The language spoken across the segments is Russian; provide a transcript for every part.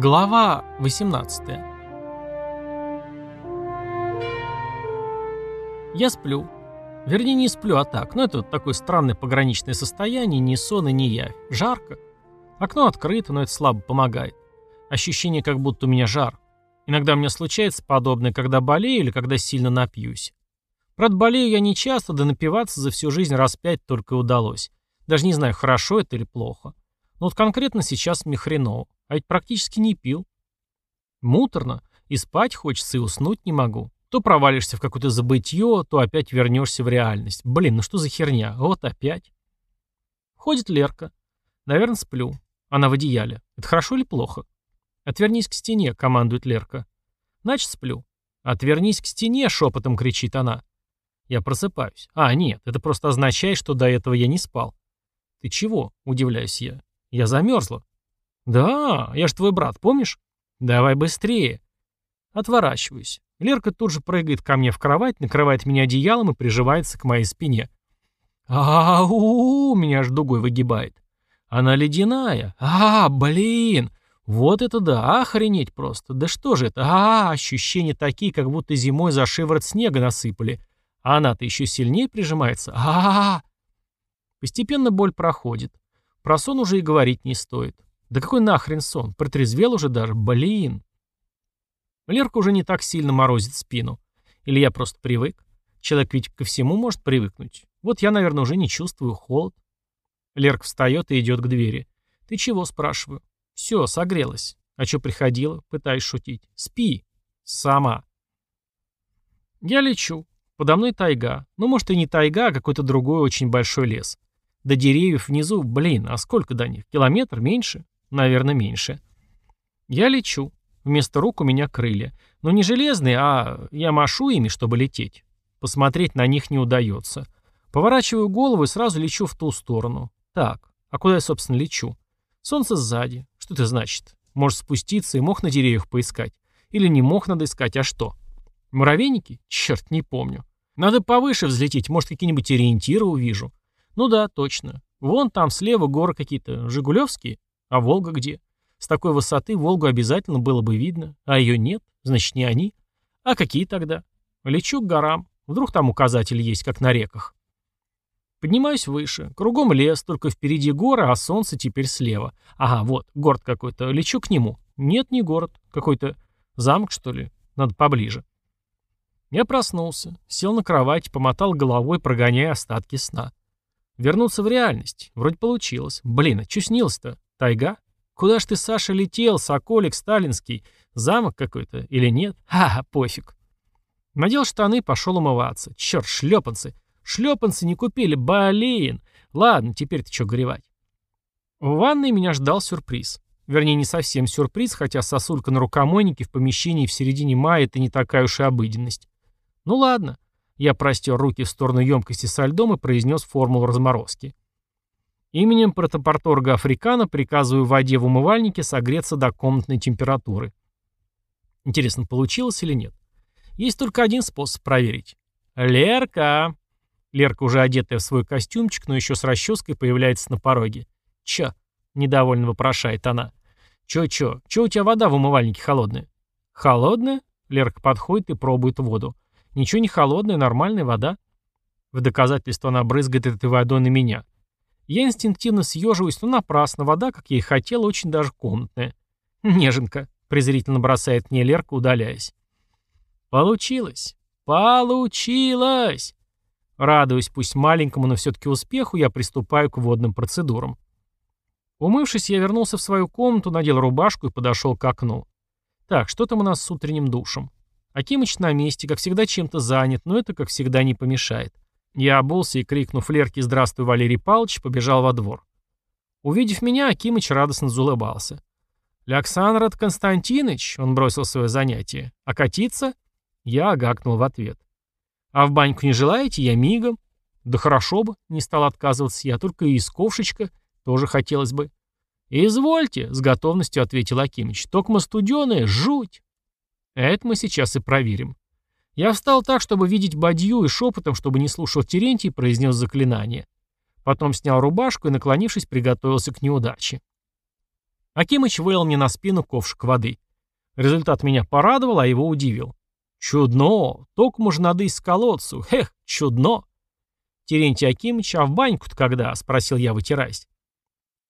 Глава 18 Я сплю. Вернее, не сплю, а так. Но это вот такое странное пограничное состояние, ни сон и ни явь. Жарко. Окно открыто, но это слабо помогает. Ощущение, как будто у меня жар. Иногда у меня случается подобное, когда болею или когда сильно напьюсь. Правда, болею я не часто, да напиваться за всю жизнь раз пять только и удалось. Даже не знаю, хорошо это или плохо. Но вот конкретно сейчас мне хреново. А ведь практически не пил. Муторно. И спать хочется, и уснуть не могу. То провалишься в какое-то забытье, то опять вернешься в реальность. Блин, ну что за херня? Вот опять. Ходит Лерка. Наверное, сплю. Она в одеяле. Это хорошо или плохо? Отвернись к стене, командует Лерка. Значит, сплю. Отвернись к стене, шепотом кричит она. Я просыпаюсь. А, нет, это просто означает, что до этого я не спал. Ты чего? Удивляюсь я. Я замерзла. «Да, я ж твой брат, помнишь? Давай быстрее». Отворачиваюсь. Лерка тут же прыгает ко мне в кровать, накрывает меня одеялом и приживается к моей спине. «Ау!» — меня аж дугой выгибает. «Она ледяная! А, блин! Вот это да! Охренеть просто! Да что же это? А, ощущения такие, как будто зимой за шиворот снега насыпали. А она-то еще сильнее прижимается. А, Постепенно боль проходит. Про сон уже и говорить не стоит. Да какой нахрен сон? Протрезвел уже даже? Блин. Лерка уже не так сильно морозит спину. Или я просто привык? Человек ведь ко всему может привыкнуть. Вот я, наверное, уже не чувствую холод. Лерка встает и идет к двери. «Ты чего?» – спрашиваю. «Все, согрелась. А что приходила?» – пытаюсь шутить. «Спи. Сама». Я лечу. Подо мной тайга. Ну, может, и не тайга, а какой-то другой очень большой лес. До деревьев внизу, блин, а сколько до них? Километр? Меньше? Наверное, меньше. Я лечу. Вместо рук у меня крылья. Но не железные, а я машу ими, чтобы лететь. Посмотреть на них не удается. Поворачиваю голову и сразу лечу в ту сторону. Так, а куда я, собственно, лечу? Солнце сзади. Что это значит? Может спуститься и мох на деревьях поискать. Или не мох надо искать, а что? Муравейники? Черт, не помню. Надо повыше взлететь, может, какие-нибудь ориентиры увижу. Ну да, точно. Вон там слева горы какие-то, Жигулевские. А Волга где? С такой высоты Волгу обязательно было бы видно, а ее нет, значит не они. А какие тогда? Лечу к горам, вдруг там указатель есть, как на реках. Поднимаюсь выше, кругом лес, только впереди горы, а солнце теперь слева. Ага, вот, город какой-то, лечу к нему. Нет, не город, какой-то замок, что ли, надо поближе. Я проснулся, сел на кровать, помотал головой, прогоняя остатки сна. Вернуться в реальность. Вроде получилось. Блин, а что снилось-то? Тайга? Куда ж ты, Саша, летел, Соколик, Сталинский? Замок какой-то или нет? Ха, пофиг. Надел штаны, пошел умываться. Черт, шлепанцы. Шлепанцы не купили, блин. Ладно, теперь ты что горевать. В ванной меня ждал сюрприз. Вернее, не совсем сюрприз, хотя сосулька на рукомойнике в помещении в середине мая это не такая уж и обыденность. Ну ладно. Я простер руки в сторону емкости со льдом и произнес формулу разморозки. Именем протопорторга Африкана приказываю воде в умывальнике согреться до комнатной температуры. Интересно, получилось или нет? Есть только один способ проверить. «Лерка!» Лерка, уже одетая в свой костюмчик, но еще с расческой, появляется на пороге. «Чё?» — недовольно вопрошает она. «Чё-чё? Чё у тебя вода в умывальнике холодная?» «Холодная?» — Лерка подходит и пробует воду. «Ничего не холодная, нормальная вода». В доказательство она брызгает этой водой на меня. Я инстинктивно съеживаюсь, но напрасно. Вода, как я и хотела, очень даже комнатная. «Неженка», — презрительно бросает мне Лерка, удаляясь. «Получилось! Получилось!» Радуясь пусть маленькому, но все-таки успеху, я приступаю к водным процедурам. Умывшись, я вернулся в свою комнату, надел рубашку и подошел к окну. Так, что там у нас с утренним душем? Акимыч на месте, как всегда чем-то занят, но это, как всегда, не помешает. Я обулся и, крикнув Лерке «Здравствуй, Валерий Павлович», побежал во двор. Увидев меня, Акимыч радостно заулыбался. «Александр Константинович», — он бросил свое занятие, — «а катиться?» Я гакнул в ответ. «А в баньку не желаете? Я мигом». «Да хорошо бы», — не стал отказываться я, — «только и из ковшечка тоже хотелось бы». «Извольте», — с готовностью ответил Акимыч, — «токмо студеная, жуть». Это мы сейчас и проверим. Я встал так, чтобы видеть бадью, и шепотом, чтобы не слушал Терентий, произнес заклинание. Потом снял рубашку и, наклонившись, приготовился к неудаче. Акимыч вылил мне на спину ковшик воды. Результат меня порадовал, а его удивил. Чудно! Ток можно надо из колодцу. Эх, чудно! Терентий Акимыч, а в баньку-то когда? Спросил я, вытираясь.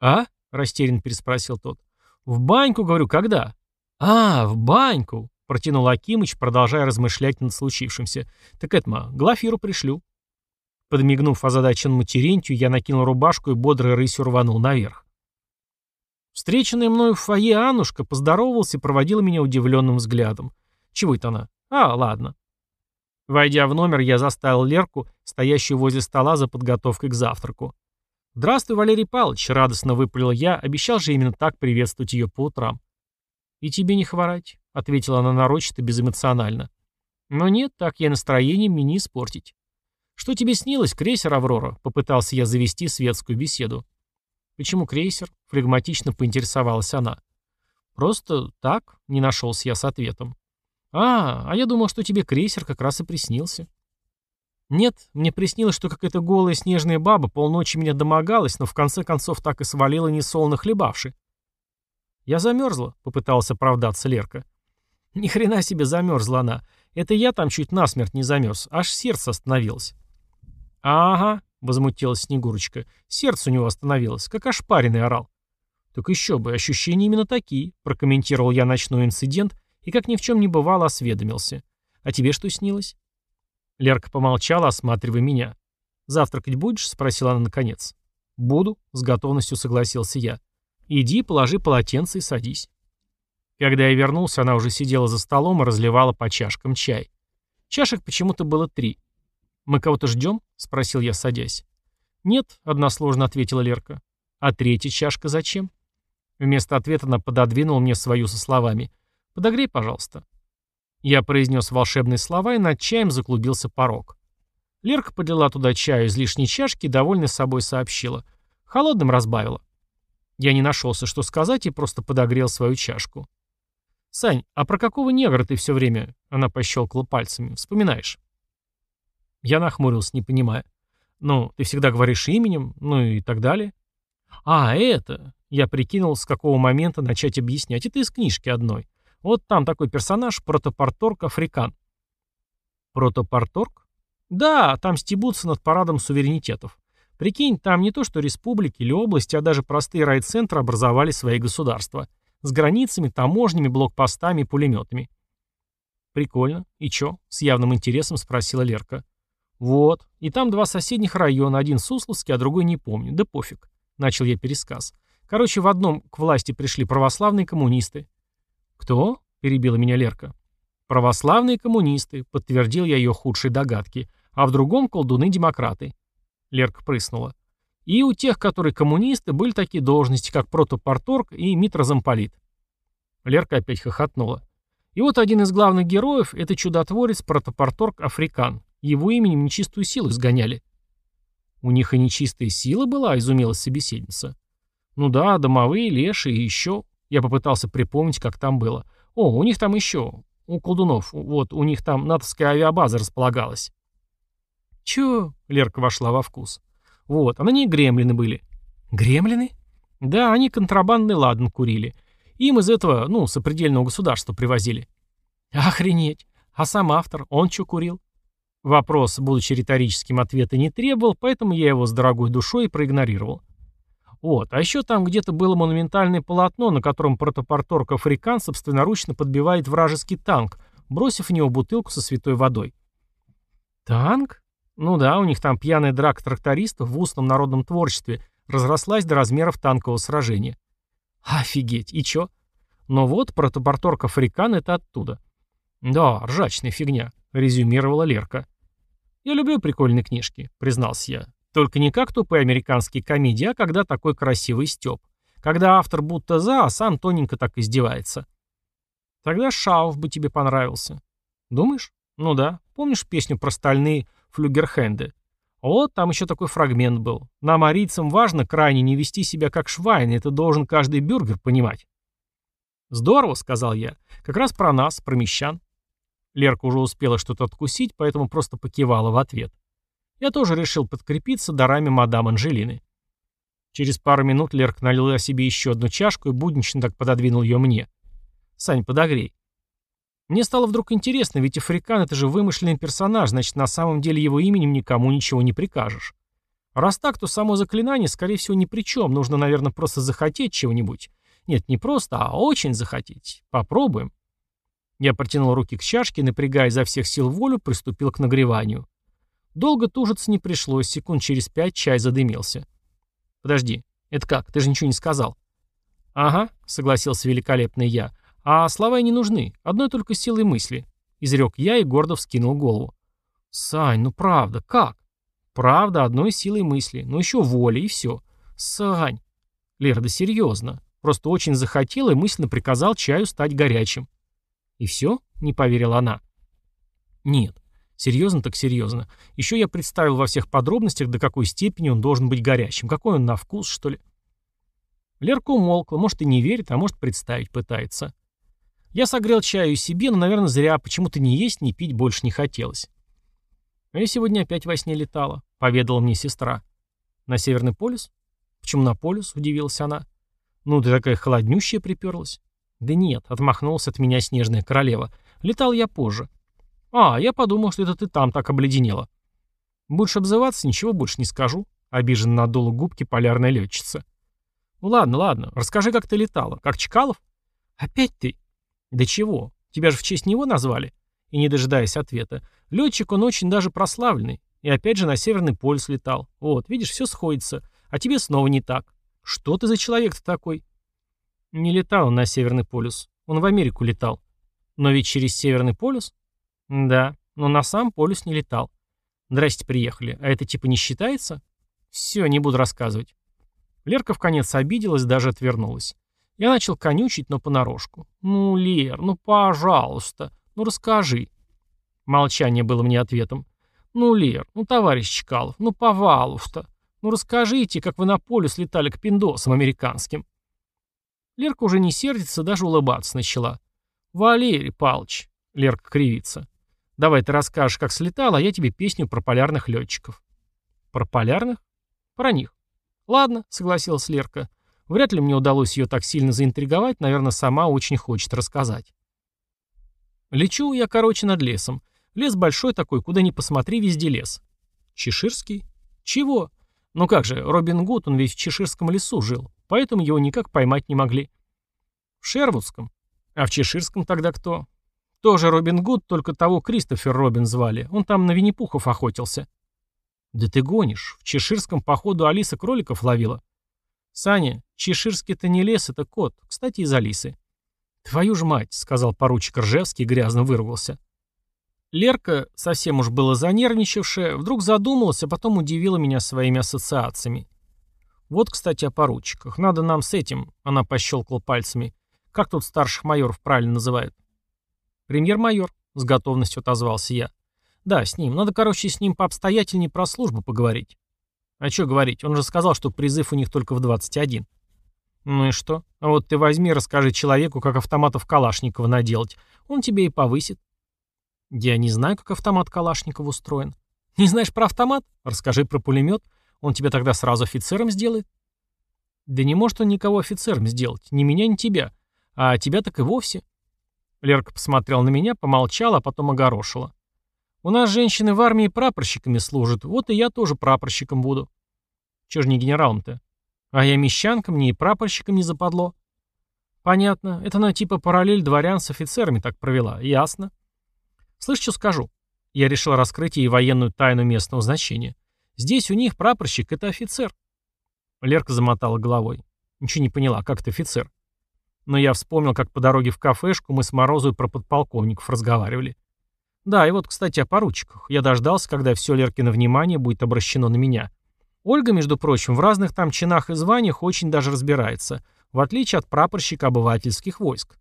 А? Растерянно переспросил тот. В баньку, говорю, когда? А, в баньку, протянул Акимыч, продолжая размышлять над случившимся. Так это, Глафиру пришлю. Подмигнув озадаченному Терентию, я накинул рубашку и бодрой рысью рванул наверх. Встреченная мною в фойе Аннушка поздоровалась и проводила меня удивленным взглядом. Чего это она? А, ладно. Войдя в номер, я заставил Лерку, стоящую возле стола за подготовкой к завтраку. «Здравствуй, Валерий Павлович», — радостно выпалил я, обещал же именно так приветствовать ее по утрам. «И тебе не хворать», — ответила она нарочито, безэмоционально. «Но нет, так я настроение мне не испортить». «Что тебе снилось, крейсер «Аврора»?» — попытался я завести светскую беседу. «Почему крейсер?» — флегматично поинтересовалась она. «Просто так?» — не нашелся я с ответом. «А, а я думал, что тебе крейсер как раз и приснился». «Нет, мне приснилось, что какая-то голая снежная баба полночи меня домогалась, но в конце концов так и свалила несолоно хлебавши». «Я замерзла», — попытался оправдаться Лерка. «Ни хрена себе замерзла она. Это я там чуть насмерть не замерз, аж сердце остановилось». «Ага», — возмутилась Снегурочка, — «сердце у него остановилось, как ошпаренный орал». «Так еще бы, ощущения именно такие», — прокомментировал я ночной инцидент и, как ни в чем не бывало, осведомился. «А тебе что снилось?» Лерка помолчала, осматривая меня. «Завтракать будешь?» — спросила она наконец. «Буду», — с готовностью согласился я. «Иди, положи полотенце и садись». Когда я вернулся, она уже сидела за столом и разливала по чашкам чай. Чашек почему-то было три. «Мы кого-то ждем?» — спросил я, садясь. «Нет», — односложно ответила Лерка. «А третья чашка зачем?» Вместо ответа она пододвинула мне свою со словами. «Подогрей, пожалуйста». Я произнес волшебные слова, и над чаем заклубился порог. Лерка подлила туда чаю из лишней чашки и, довольно собой, сообщила. Холодным разбавила. Я не нашелся, что сказать, и просто подогрел свою чашку. «Сань, а про какого негра ты все время, — она пощелкала пальцами, — вспоминаешь?» Я нахмурился, не понимая. «Ну, ты всегда говоришь именем, ну и так далее». «А, это...» Я прикинул, с какого момента начать объяснять. Это из книжки одной. Вот там такой персонаж, протопорторг Африкан. Протопорторг? Да, там стебутся над парадом суверенитетов. Прикинь, там не то что республики или области, а даже простые райцентры образовали свои государства. С границами, таможнями, блокпостами и пулеметами. Прикольно. И чё? С явным интересом спросила Лерка. Вот. И там два соседних района, один Сусловский, а другой не помню. Да пофиг. Начал я пересказ. Короче, в одном к власти пришли православные коммунисты, «Кто?» — перебила меня Лерка. «Православные коммунисты», — подтвердил я ее худшие догадки, а в другом колдуны-демократы. Лерка прыснула. И у тех, которые коммунисты, были такие должности, как протопорторг и митрозамполит. Лерка опять хохотнула. И вот один из главных героев — это чудотворец протопорторг Африкан. Его именем нечистую силу изгоняли. «У них и нечистая сила была?» — изумилась собеседница. «Ну да, домовые, леши и еще...» Я попытался припомнить, как там было. О, у них там еще, у колдунов, вот, у них там натовская авиабаза располагалась. Чё? Лерка вошла во вкус. Вот, а на ней гремлины были. Гремлины? Да, они контрабандный ладан курили. Им из этого, ну, сопредельного государства привозили. Охренеть. А сам автор, он чё курил? Вопрос, будучи риторическим, ответа не требовал, поэтому я его с дорогой душой проигнорировал. Вот. А еще там где-то было монументальное полотно, на котором протопорторг Африкан собственноручно подбивает вражеский танк, бросив в него бутылку со святой водой. Танк? Ну да, у них там пьяная драка трактористов в устном народном творчестве разрослась до размеров танкового сражения. Офигеть, и чё? Но вот протопорторг Африкан — это оттуда. Да, ржачная фигня, резюмировала Лерка. Я люблю прикольные книжки, признался я. Только не как тупые американские комедии, а когда такой красивый стёб. Когда автор будто за, а сам тоненько так издевается. Тогда Шауф бы тебе понравился. Думаешь? Ну да. Помнишь песню про стальные флюгерхенды? Вот там еще такой фрагмент был. Нам, арийцам, важно крайне не вести себя как швайн, это должен каждый бюргер понимать. Здорово, сказал я. Как раз про нас, про мещан. Лерка уже успела что-то откусить, поэтому просто покивала в ответ. Я тоже решил подкрепиться дарами мадам Анжелины. Через пару минут Лерка налила себе еще одну чашку и буднично так пододвинул ее мне. «Сань, подогрей». Мне стало вдруг интересно, ведь Африкан — это же вымышленный персонаж, значит, на самом деле его именем никому ничего не прикажешь. Раз так, то само заклинание, скорее всего, ни при чем. Нужно, наверное, просто захотеть чего-нибудь. Нет, не просто, а очень захотеть. Попробуем. Я протянул руки к чашке, напрягая изо всех сил волю, приступил к нагреванию. Долго тужиться не пришлось, секунд через пять чай задымился. «Подожди, это как? Ты же ничего не сказал». «Ага», — согласился великолепный я. «А слова и не нужны, одной только силой мысли», — изрек я и гордо вскинул голову. «Сань, ну правда, как?» «Правда, одной силой мысли, но еще воли, и все». «Сань!» «Лера, да серьезно. Просто очень захотел и мысленно приказал чаю стать горячим». «И все?» — не поверила она. «Нет. Серьезно так серьезно. Еще я представил во всех подробностях, до какой степени он должен быть горячим. Какой он на вкус, что ли?» Лерка умолкла. Может, и не верит, а может, представить пытается. Я согрел чаю себе, но, наверное, зря. Почему-то ни есть, ни пить больше не хотелось. А я сегодня опять во сне летала, поведала мне сестра. На Северный полюс? Почему на полюс? Удивилась она. Ну, ты такая холоднющая приперлась. Да нет, отмахнулась от меня снежная королева. Летал я позже. А, я подумал, что это ты там так обледенела. Будешь обзываться, ничего больше не скажу. Обиженно надула губки полярная летчица. Ну ладно, ладно, расскажи, как ты летала. Как Чкалов? Опять ты? Да чего? Тебя же в честь него назвали? И не дожидаясь ответа. Летчик он очень даже прославленный. И опять же на Северный полюс летал. Вот, видишь, все сходится. А тебе снова не так. Что ты за человек-то такой? Не летал он на Северный полюс. Он в Америку летал. Но ведь через Северный полюс? Да, но на сам полюс не летал. Здрасте, приехали. А это типа не считается? Все, не буду рассказывать. Лерка в конец обиделась, даже отвернулась. Я начал конючить, но понарошку. «Ну, Лер, ну, пожалуйста, ну, расскажи». Молчание было мне ответом. «Ну, Лер, ну, товарищ Чкалов, ну, повалуйста, ну, расскажите, как вы на полюс летали к пиндосам американским». Лерка уже не сердится, даже улыбаться начала. «Валерий Палыч», — Лерка кривится, — «давай ты расскажешь, как слетал, а я тебе песню про полярных летчиков». «Про полярных?» «Про них». «Ладно», — согласилась Лерка. «Вряд ли мне удалось ее так сильно заинтриговать, наверное, сама очень хочет рассказать». Лечу я, короче, над лесом. Лес большой такой, куда ни посмотри, везде лес. Чеширский? Чего? Ну как же, Робин Гуд, он ведь в Чеширском лесу жил, поэтому его никак поймать не могли. В Шервудском? А в Чеширском тогда кто? Тоже Робин Гуд, только того Кристофер Робин звали. Он там на Винни-Пухов охотился. Да ты гонишь. В Чеширском, походу, Алиса кроликов ловила. Саня, Чеширский-то не лес, это кот. Кстати, из Алисы. Твою ж мать, сказал поручик Ржевский и грязно вырвался. Лерка, совсем уж было занервничавшая, вдруг задумалась, а потом удивила меня своими ассоциациями. Вот, кстати, о поручиках. Надо нам с этим, она пощелкала пальцами. Как тут старших майоров правильно называют? Премьер-майор, с готовностью отозвался я. Да, с ним. Надо, короче, с ним пообстоятельнее про службу поговорить. А что говорить? Он же сказал, что призыв у них только в 21. Ну и что? А вот ты возьми, расскажи человеку, как автоматов Калашникова наделать. Он тебе и повысит. Я не знаю, как автомат Калашникова устроен. Не знаешь про автомат? Расскажи про пулемет. Он тебя тогда сразу офицером сделает. Да не может он никого офицером сделать. Ни меня, ни тебя. А тебя так и вовсе. Лерка посмотрел на меня, помолчала, а потом огорошила. У нас женщины в армии прапорщиками служат, вот и я тоже прапорщиком буду. Чего же не генералом-то? А я мещанком, мне и прапорщиком не западло. Понятно, это на типа параллель дворян с офицерами так провела, ясно. Слышь, что скажу? Я решил раскрыть ей военную тайну местного значения. Здесь у них прапорщик — это офицер. Лерка замотала головой. Ничего не поняла, как это офицер. Но я вспомнил, как по дороге в кафешку мы с Морозовой про подполковников разговаривали. Да, и вот, кстати, о поручиках. Я дождался, когда все Леркино внимание будет обращено на меня. Ольга, между прочим, в разных там чинах и званиях очень даже разбирается, в отличие от прапорщика обывательских войск.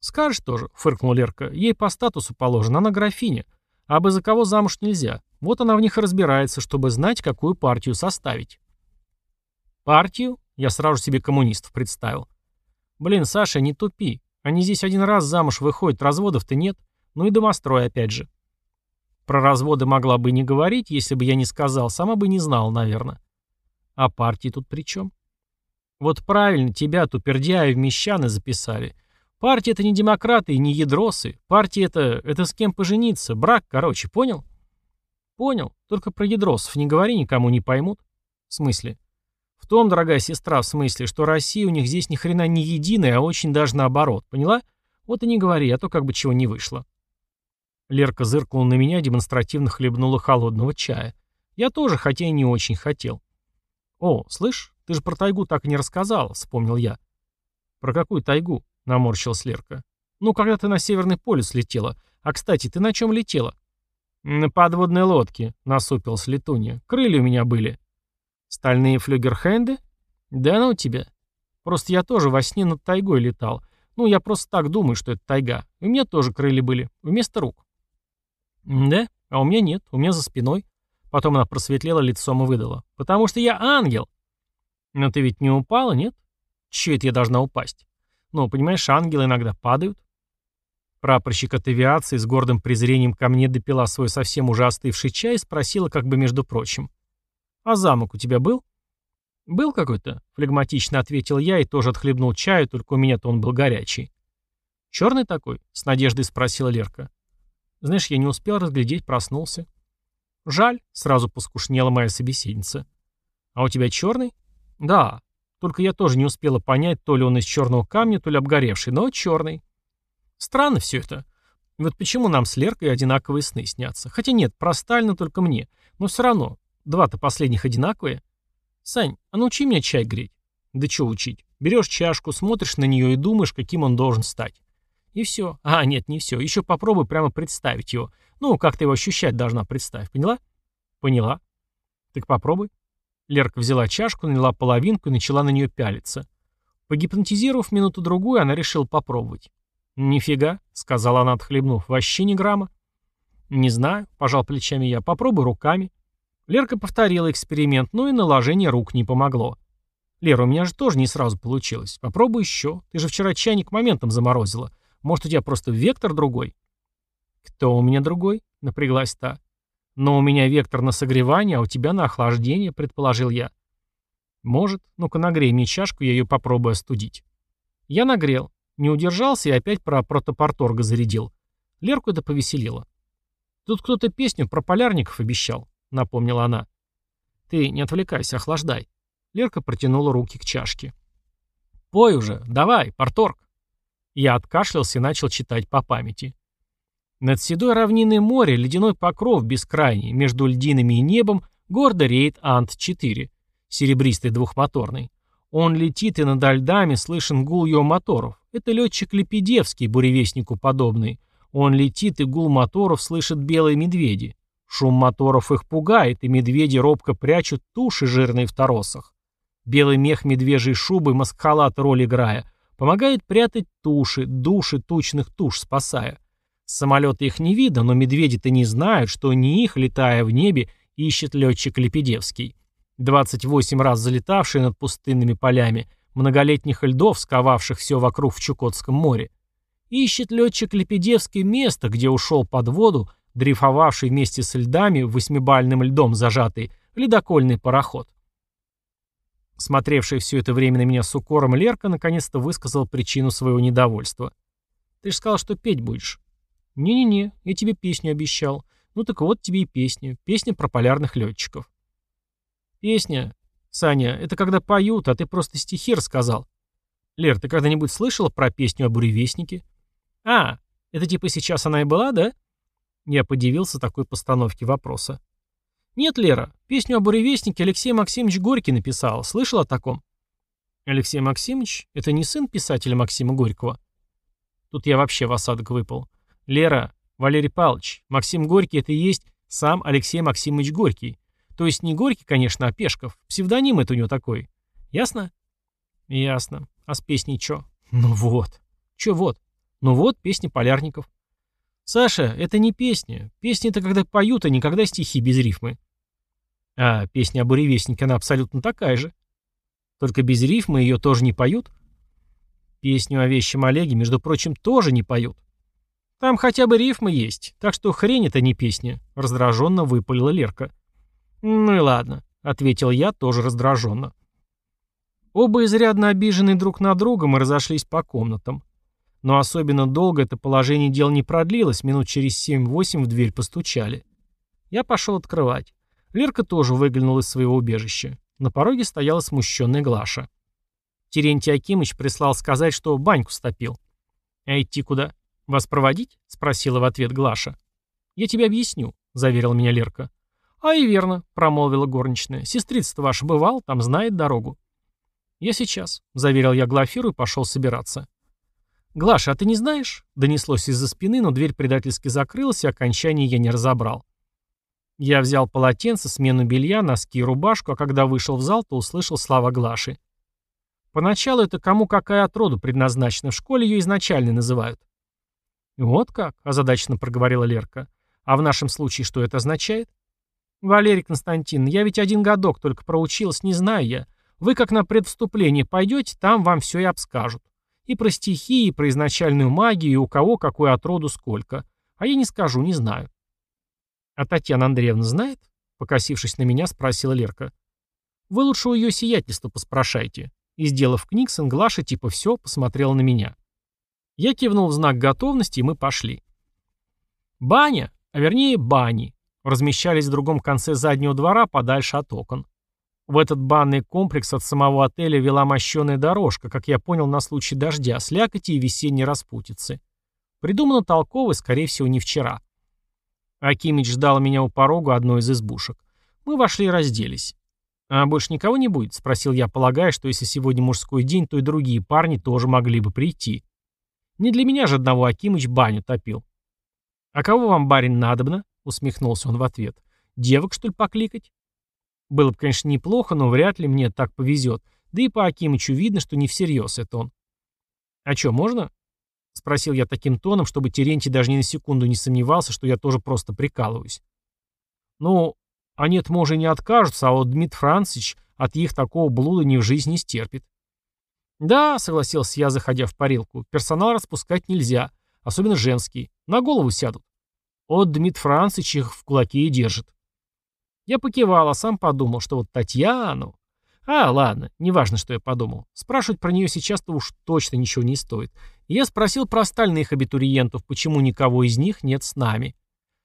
«Скажешь тоже», — фыркнул Лерка, — «ей по статусу положено, она графиня. А бы за кого замуж нельзя. Вот она в них и разбирается, чтобы знать, какую партию составить». «Партию?» — я сразу себе коммунистов представил. «Блин, Саша, не тупи. Они здесь один раз замуж выходят, разводов-то нет. Ну и домострой опять же». Про разводы могла бы не говорить, если бы я не сказал, сама бы не знала, наверное. А партии тут при чем? Вот правильно, тебя, тупердяев, мещаны записали. Партия это не демократы и не ядросы. Партия это... это с кем пожениться. Брак, короче, понял? Понял. Только про ядросов не говори, никому не поймут. В смысле? В том, дорогая сестра, в смысле, что Россия у них здесь ни хрена не единая, а очень даже наоборот. Поняла? Вот и не говори, а то как бы чего не вышло. Лерка зыркнула на меня, демонстративно хлебнула холодного чая. Я тоже, хотя и не очень хотел. «О, слышь, ты же про тайгу так и не рассказала», — вспомнил я. «Про какую тайгу?» — наморщилась Лерка. «Ну, когда ты на Северный полюс летела. А, кстати, ты на чем летела?» «На подводной лодке», — насупилась Летунья. «Крылья у меня были». «Стальные флюгерхенды?» «Да ну тебя. Просто я тоже во сне над тайгой летал. Ну, я просто так думаю, что это тайга. У меня тоже крылья были. Вместо рук». «Да? А у меня нет. У меня за спиной». Потом она просветлела лицом и выдала. «Потому что я ангел». «Но ты ведь не упала, нет? Чего это я должна упасть? Ну, понимаешь, ангелы иногда падают». Прапорщик от авиации с гордым презрением ко мне допила свой совсем уже остывший чай и спросила как бы между прочим. «А замок у тебя был?» «Был какой-то?» — флегматично ответил я и тоже отхлебнул чаю, только у меня-то он был горячий. «Черный такой?» — с надеждой спросила Лерка. «Знаешь, я не успел разглядеть, проснулся». «Жаль», — сразу поскушнела моя собеседница. «А у тебя черный?» «Да. Только я тоже не успела понять, то ли он из черного камня, то ли обгоревший, но черный». «Странно все это. Вот почему нам с Леркой одинаковые сны снятся? Хотя нет, про Сталина только мне. Но все равно, два-то последних одинаковые. Сань, а научи меня чай греть». «Да что учить? Берешь чашку, смотришь на нее и думаешь, каким он должен стать. И все. А, нет, не все. Еще попробуй прямо представить его. Ну, как ты его ощущать должна, представь. Поняла? Поняла. Так попробуй. Лерка взяла чашку, налила половинку и начала на нее пялиться. Погипнотизировав минуту-другую, она решила попробовать. «Нифига», — сказала она, отхлебнув, — «вообще ни грамма». «Не знаю», — пожал плечами я, — «попробуй руками». Лерка повторила эксперимент, но и наложение рук не помогло. «Лера, у меня же тоже не сразу получилось. Попробуй еще. Ты же вчера чайник моментом заморозила. Может, у тебя просто вектор другой?» «Кто у меня другой?» — напряглась та. «Но у меня вектор на согревание, а у тебя на охлаждение», — предположил я. «Может. Ну-ка нагрей мне чашку, я ее попробую остудить». Я нагрел. Не удержался и опять про протопорторга зарядил. Лерку это повеселило. «Тут кто-то песню про полярников обещал», — напомнила она. «Ты не отвлекайся, охлаждай». Лерка протянула руки к чашке. «Пой уже, давай, порторг». Я откашлялся и начал читать по памяти. Над седой равниной моря ледяной покров бескрайний, между льдинами и небом гордо реет Ант-4, серебристый двухмоторный. Он летит, и над льдами слышен гул его моторов. Это летчик Лепедевский, буревестнику подобный. Он летит, и гул моторов слышат белые медведи. Шум моторов их пугает, и медведи робко прячут туши жирные в торосах. Белый мех медвежьей шубы маскхалат роль играя, помогает прятать туши, души тучных туш спасая. Самолеты их не видно, но медведи-то не знают, что не их, летая в небе, ищет летчик Лепедевский. 28 раз залетавший над пустынными полями, многолетних льдов, сковавших все вокруг в Чукотском море. Ищет летчик Лепедевский место, где ушел под воду, дрейфовавший вместе с льдами, восьмибальным льдом зажатый, ледокольный пароход. Смотревшая все это время на меня с укором Лерка наконец-то высказала причину своего недовольства. «Ты же сказал, что петь будешь». «Не-не-не, я тебе песню обещал. Ну так вот тебе и песня. Песня про полярных летчиков». «Песня? Саня, это когда поют, а ты просто стихи рассказал». «Лер, ты когда-нибудь слышала про песню о буревестнике?» «А, это типа сейчас она и была, да?» Я подивился такой постановке вопроса. «Нет, Лера, песню о буревестнике Алексей Максимович Горький написал. Слышал о таком?» «Алексей Максимович? Это не сын писателя Максима Горького?» Тут я вообще в осадок выпал. Лера, Валерий Павлович, Максим Горький это и есть сам Алексей Максимович Горький. То есть не Горький, конечно, а Пешков. Псевдоним это у него такой. Ясно? Ясно. А с песней чё? Ну вот. Чё вот? Ну вот, песни полярников. Саша, это не песня. Песня это когда поют, а не когда стихи без рифмы. А песня о буревестнике, она абсолютно такая же. Только без рифмы ее тоже не поют. Песню о вещем Олеге, между прочим, тоже не поют. Там хотя бы рифмы есть, так что хрень это не песня», — раздраженно выпалила Лерка. «Ну и ладно. — ответил я, тоже раздраженно. Оба изрядно обижены друг на друга, мы разошлись по комнатам. Но особенно долго это положение дел не продлилось, минут через семь-восемь в дверь постучали. Я пошел открывать. Лерка тоже выглянула из своего убежища. На пороге стояла смущенная Глаша. Терентий Акимыч прислал сказать, что баньку стопил. «А идти куда? Вас проводить?» — спросила в ответ Глаша. «Я тебе объясню», — заверила меня Лерка. «А и верно», — промолвила горничная. «Сестрица-то ваша бывал, там знает дорогу». «Я сейчас», — заверил я Глафиру и пошел собираться. «Глаша, а ты не знаешь?» — донеслось из-за спины, но дверь предательски закрылась, и окончание я не разобрал. Я взял полотенце, смену белья, носки и рубашку, а когда вышел в зал, то услышал слова Глаши. Поначалу это кому какая отроду предназначена, в школе ее изначально называют. «Вот как?» – озадаченно проговорила Лерка. «А в нашем случае что это означает?» «Валерий Константин, я ведь один годок только проучилась, не знаю я. Вы как на предвступление пойдете, там вам все и обскажут. И про стихи, и про изначальную магию, и у кого какой отроду сколько. А я не скажу, не знаю. А Татьяна Андреевна знает? Покосившись на меня, спросила Лерка. Вы лучше у ее сиятельства поспрашайте. И, сделав книгсон, Глаша типа все посмотрела на меня. Я кивнул в знак готовности, и мы пошли. Баня, а вернее бани, размещались в другом конце заднего двора, подальше от окон. В этот банный комплекс от самого отеля вела мощеная дорожка, как я понял, на случай дождя, слякоти и весенней распутицы. Придумано толково, скорее всего, не вчера. Акимич ждал меня у порога одной из избушек. Мы вошли и разделись. «А больше никого не будет?» — спросил я, полагая, что если сегодня мужской день, то и другие парни тоже могли бы прийти. Не для меня же одного Акимыч баню топил. «А кого вам, барин, надобно?» — усмехнулся он в ответ. «Девок, что ли, покликать?» Было бы, конечно, неплохо, но вряд ли мне так повезет. Да и по Акимычу видно, что не всерьез это он. «А что, можно?» — спросил я таким тоном, чтобы Терентий даже ни на секунду не сомневался, что я тоже просто прикалываюсь. «Ну, а нет, может, не откажутся, а вот Дмитрий Францич от их такого блуда ни в жизни не стерпит». «Да», — согласился я, заходя в парилку, — «персонал распускать нельзя, особенно женский. На голову сядут. От Дмитрий Францич их в кулаке и держит». Я покивал, а сам подумал, что вот Татьяну... А, ладно, неважно, что я подумал. Спрашивать про нее сейчас-то уж точно ничего не стоит. И я спросил про остальных абитуриентов, почему никого из них нет с нами.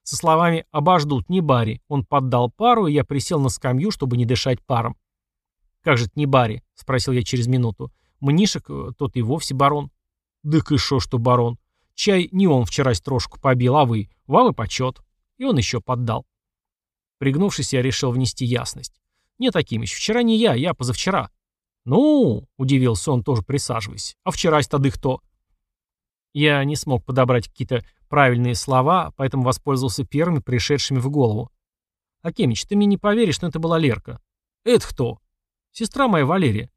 Со словами «обождут, не Барри», он поддал пару, и я присел на скамью, чтобы не дышать паром. «Как же это не Барри?» — спросил я через минуту. «Мнишек, э, тот и вовсе барон». «Дык и шо, что барон? Чай не он вчера трошку побил, а вы. Вам и почет». И он еще поддал. Пригнувшись, я решил внести ясность. «Нет, Акимыч, вчера не я, я позавчера». «Ну?» — удивился он, тоже присаживаясь. «А вчерась тогда кто?» Я не смог подобрать какие-то правильные слова, поэтому воспользовался первыми, пришедшими в голову. «Акимыч, ты мне не поверишь, но это была Лерка». «Это кто?» «Сестра моя Валерия».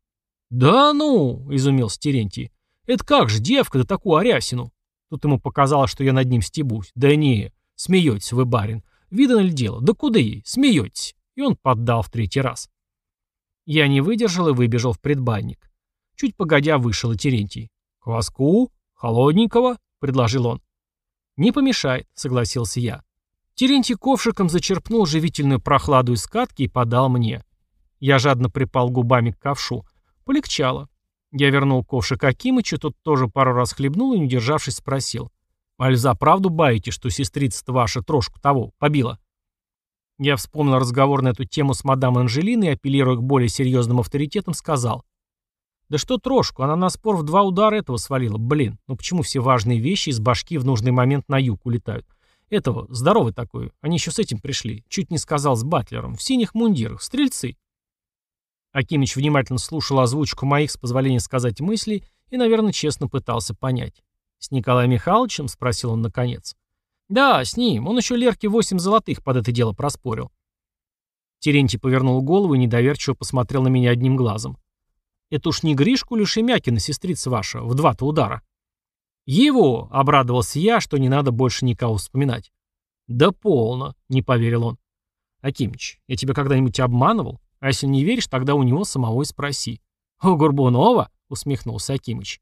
«Да ну!» — изумился Терентий. «Это как же, девка, да такую арясину!» Тут ему показалось, что я над ним стебусь. «Да не, смеетесь вы, барин. Видано ли дело? Да куда ей? Смеетесь. И он поддал в третий раз. Я не выдержал и выбежал в предбанник. Чуть погодя вышел и Терентий. «Кваску? Холодненького?» — предложил он. «Не помешает», — согласился я. Терентий ковшиком зачерпнул живительную прохладу из катки и подал мне. Я жадно припал губами к ковшу. Полегчало. Я вернул ковшик Акимычу, тот тоже пару раз хлебнул и, не удержавшись, спросил. Аль за правду баете, что сестрица-то ваша трошку того побила? Я вспомнил разговор на эту тему с мадам Анжелиной и, апеллируя к более серьезным авторитетам, сказал. Да что трошку, она на спор в два удара этого свалила. Блин, ну почему все важные вещи из башки в нужный момент на юг улетают? Этого, здоровый такой, они еще с этим пришли. Чуть не сказал с батлером, в синих мундирах, стрельцы. Акимич внимательно слушал озвучку моих, с позволения сказать, мыслей и, наверное, честно пытался понять. «С Николаем Михайловичем?» — спросил он наконец. «Да, с ним. Он еще Лерке восемь золотых под это дело проспорил». Терентий повернул голову и недоверчиво посмотрел на меня одним глазом. «Это уж не Гришку или Шемякина, сестрица ваша, в два-то удара». «Его!» — обрадовался я, что не надо больше никого вспоминать. «Да полно!» — не поверил он. «Акимыч, я тебя когда-нибудь обманывал? А если не веришь, тогда у него самого и спроси». «У Горбунова?» — усмехнулся Акимыч.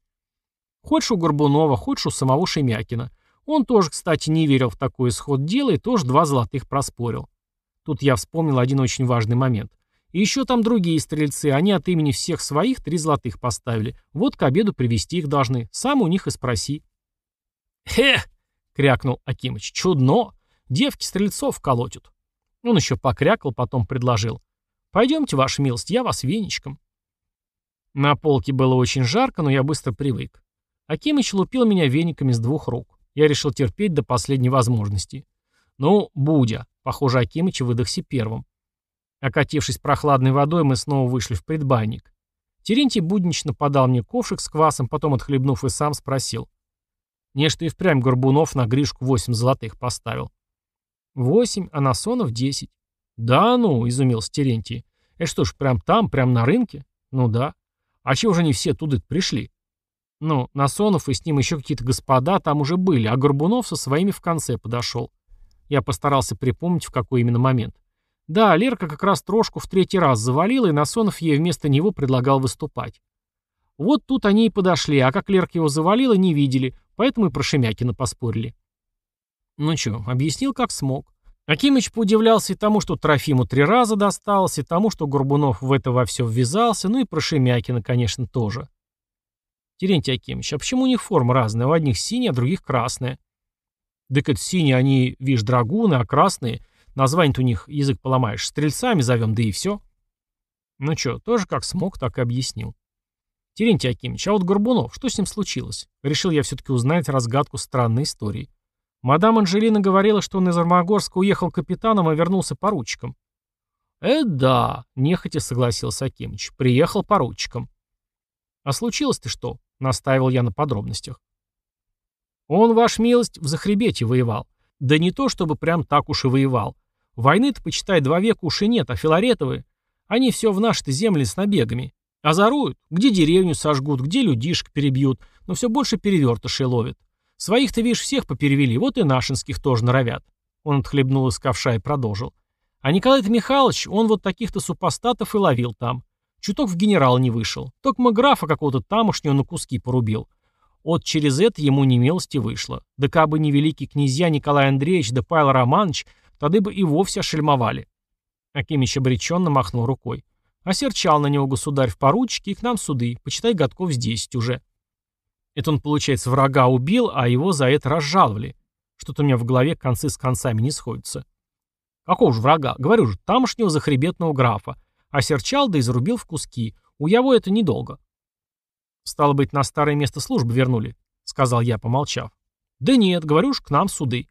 Хочешь у Горбунова, хочешь у самого Шемякина. Он тоже, кстати, не верил в такой исход дела и тоже два золотых проспорил. Тут я вспомнил один очень важный момент. И еще там другие стрельцы, они от имени всех своих три золотых поставили. Вот к обеду привести их должны. Сам у них и спроси». «Хе!» — крякнул Акимыч. «Чудно! Девки стрельцов колотят». Он еще покрякал, потом предложил. «Пойдемте, ваша милость, я вас веничком». На полке было очень жарко, но я быстро привык. Акимыч лупил меня вениками с двух рук. Я решил терпеть до последней возможности. Ну, Будя. Похоже, Акимыч выдохся первым. Окатившись прохладной водой, мы снова вышли в предбанник. Терентий буднично подал мне ковшик с квасом, потом, отхлебнув и сам, спросил. Нечто и впрямь Горбунов на Гришку восемь золотых поставил. Восемь, а Насонов десять. Да ну, изумился Терентий. Это что ж, прям там, прям на рынке? Ну да. А чего же они все туда пришли? Ну, Насонов и с ним еще какие-то господа там уже были, а Горбунов со своими в конце подошел. Я постарался припомнить, в какой именно момент. Да, Лерка как раз трошку в третий раз завалила, и Насонов ей вместо него предлагал выступать. Вот тут они и подошли, а как Лерка его завалила, не видели, поэтому и про Шемякина поспорили. Ну чё, объяснил, как смог. Акимыч поудивлялся и тому, что Трофиму три раза досталось, и тому, что Горбунов в это во все ввязался, ну и про Шемякина, конечно, тоже. Терентий Акимыч, а почему у них форма разная? У одних синяя, а других красная. Так это синие они, видишь, драгуны, а красные, название-то у них, язык поломаешь, стрельцами зовем, да и все. Ну чё, тоже как смог, так и объяснил. Терентий Акимович, а вот Горбунов, что с ним случилось? Решил я все-таки узнать разгадку странной истории. Мадам Анжелина говорила, что он из Армагорска уехал капитаном, а вернулся поручиком. «Э, да», — нехотя согласился Акимыч, — «приехал поручиком». «А случилось-то что?» — настаивал я на подробностях. «Он, ваш милость, в Захребете воевал. Да не то, чтобы прям так уж и воевал. Войны-то, почитай, два века уж и нет, а филаретовые, они все в наши-то земли с набегами. Озоруют, где деревню сожгут, где людишек перебьют, но все больше перевертышей ловят. Своих-то, видишь, всех поперевели, вот и нашинских тоже норовят. Он отхлебнул из ковша и продолжил. А Николай-то Михайлович, он вот таких-то супостатов и ловил там. Чуток в генерал не вышел. Только мы графа какого-то тамошнего на куски порубил. От через это ему не милости вышло. Да кабы не великий князья Николай Андреевич да Павел Романович, тогда бы и вовсе ошельмовали. Акимич обреченно махнул рукой. Осерчал на него государь в поручике и к нам суды, почитай годков с десять уже. Это он, получается, врага убил, а его за это разжаловали. Что-то у меня в голове концы с концами не сходятся. Какого же врага? Говорю же, тамошнего захребетного графа. Осерчал да изрубил в куски. У его это недолго. Стало быть, на старое место службы вернули, сказал я, помолчав. Да нет, говорю ж, к нам суды.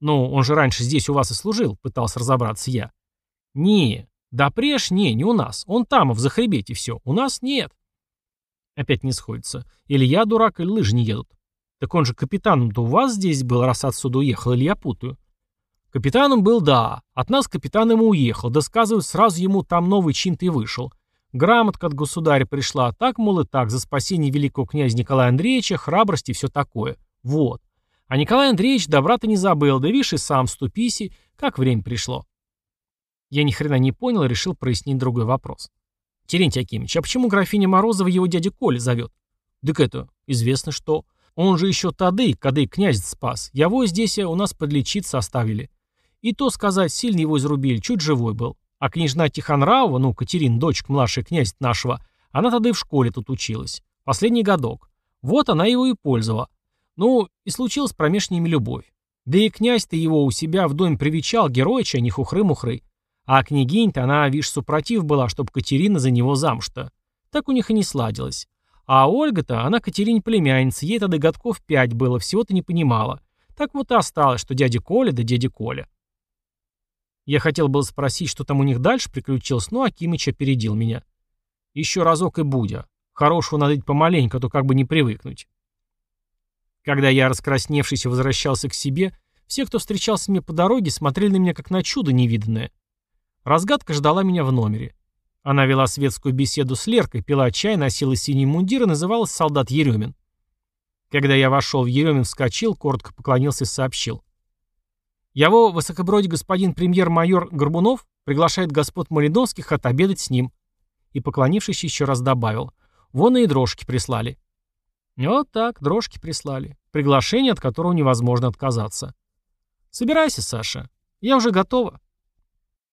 Ну, он же раньше здесь у вас и служил, пытался разобраться я. Не, да преж не, не у нас. Он там, в захребете все. У нас нет. Опять не сходится. Или я дурак, или лыжи не едут. Так он же капитаном-то у вас здесь был, раз отсюда уехал, или я путаю? Капитаном был, да. От нас капитан ему уехал. Да сказывают, сразу ему там новый чин-то и вышел. Грамотка от государя пришла, так, мол, и так, за спасение великого князя Николая Андреевича, храбрости и все такое. Вот. А Николай Андреевич добра-то не забыл, да видишь, и сам ступиси, как время пришло. Я ни хрена не понял и решил прояснить другой вопрос. Терентий Акимович, а почему графиня Морозова его дядя Коля зовет? Дык это, известно что. Он же еще тады, кады князь спас. Его здесь у нас подлечиться оставили. И то сказать, сильно его изрубили, чуть живой был. А княжна Тихонравова, ну, Катерина, дочка младшая князь нашего, она тогда и в школе тут училась. Последний годок. Вот она его и пользовала. Ну, и случилась промеж ними любовь. Да и князь-то его у себя в доме привечал, геройча, не хухры-мухры. А княгинь-то она, видишь, супротив была, чтоб Катерина за него замуж-то. Так у них и не сладилось. А Ольга-то, она Катерине племянница, ей тогда годков пять было, всего-то не понимала. Так вот и осталось, что дядя Коля да дядя Коля. Я хотел было спросить, что там у них дальше приключилось, но Акимыч опередил меня. Еще разок и будя. Хорошего надо помаленьку, а то как бы не привыкнуть. Когда я, раскрасневшись, возвращался к себе, все, кто встречался мне по дороге, смотрели на меня как на чудо невиданное. Разгадка ждала меня в номере. Она вела светскую беседу с Леркой, пила чай, носила синий мундир и называлась солдат Еремин. Когда я вошел в Еремин, вскочил, коротко поклонился и сообщил. Его высокобродий господин премьер-майор Горбунов приглашает господ Малиновских отобедать с ним. И, поклонившись, еще раз добавил. Вон и дрожки прислали. Вот так, дрожки прислали. Приглашение, от которого невозможно отказаться. Собирайся, Саша. Я уже готова.